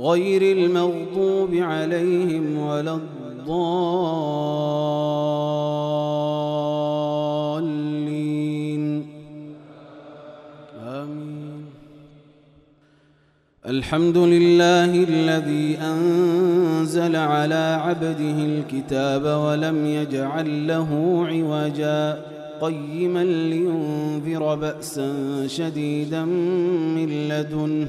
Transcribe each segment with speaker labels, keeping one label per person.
Speaker 1: غير المغضوب عليهم ولا الضالين. آمين. الحمد لله الذي أنزل على عبده الكتاب ولم يجعل له عوجا قيما لينذر بأسا شديدا من لدنه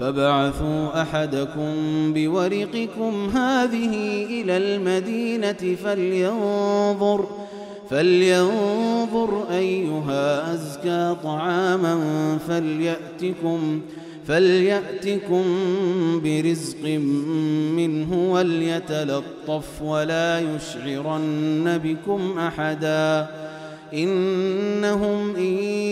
Speaker 1: فابعثوا أحدكم بورقكم هذه إلى المدينة فلينظر فلينظر أيها أزكى طعاما فليأتكم فليأتكم برزق منه وليتلطف ولا يشعرن بكم أحدا إنهم إن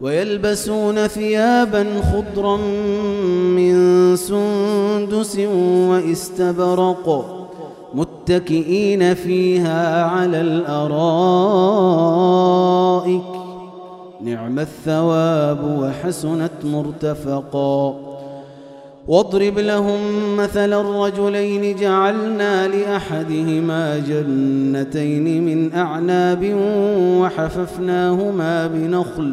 Speaker 1: ويلبسون ثيابا خضرا من سندس واستبرق متكئين فيها على الأرائك. نعم الثواب وحسنت مرتفقا. واضرب لهم مثل الرجلين جعلنا لأحدهما جنتين من أعناب وحففناهما بنخل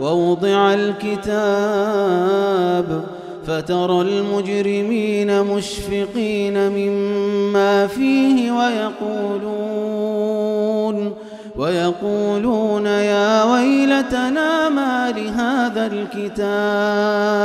Speaker 1: ووضع الكتاب فترى المجرمين مشفقين مما فيه ويقولون ويقولون يا ويلتنا ما لهذا الكتاب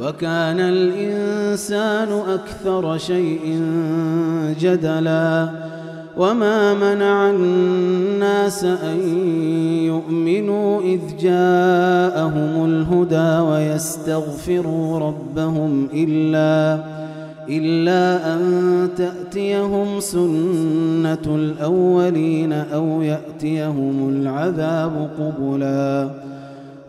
Speaker 1: وكان الإنسان أكثر شيء جدلا وما منع الناس أن يؤمنوا إذ جاءهم الهدى ويستغفروا ربهم إلا إلا أن تأتيهم سنة الأولين أو يأتيهم العذاب قبلا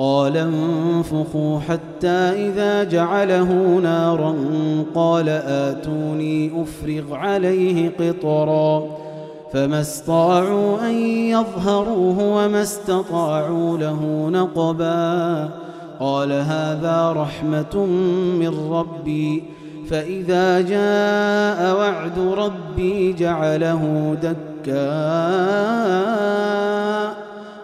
Speaker 1: قال انفخوا حتى إذا جعله نارا قال آتوني أفرغ عليه قطرا فما استطاعوا أن يظهروه وما استطاعوا له نقبا قال هذا رحمة من ربي فإذا جاء وعد ربي جعله دكا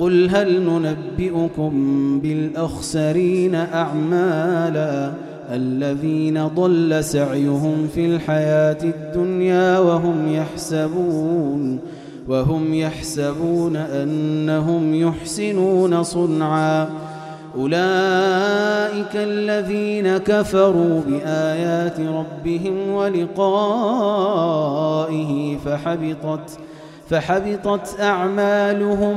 Speaker 1: قل هل ننبئكم بالأخسرين أعمالا الذين ضل سعيهم في الحياة الدنيا وهم يحسبون وهم يحسبون أنهم يحسنون صنعا أولئك الذين كفروا بآيات ربهم ولقائه فحبطت فحبطت أعمالهم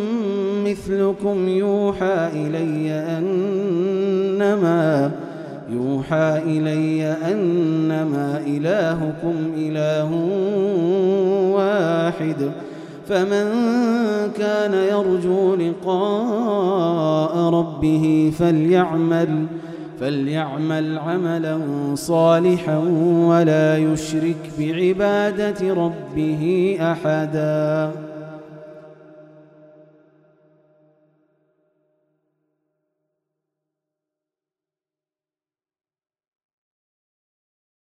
Speaker 1: مثلكم يوحى إلي أنما يوحى إلي أنما إلهكم إله واحد. فمن كان يرجو لقاء ربه فليعمل فليعمل عملا صالحا ولا يشرك بعبادة ربه أحداً.